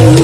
you.